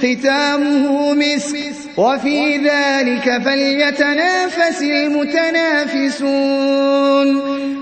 ختامه مسك. وفي ذلك فليتنافس المتنافسون.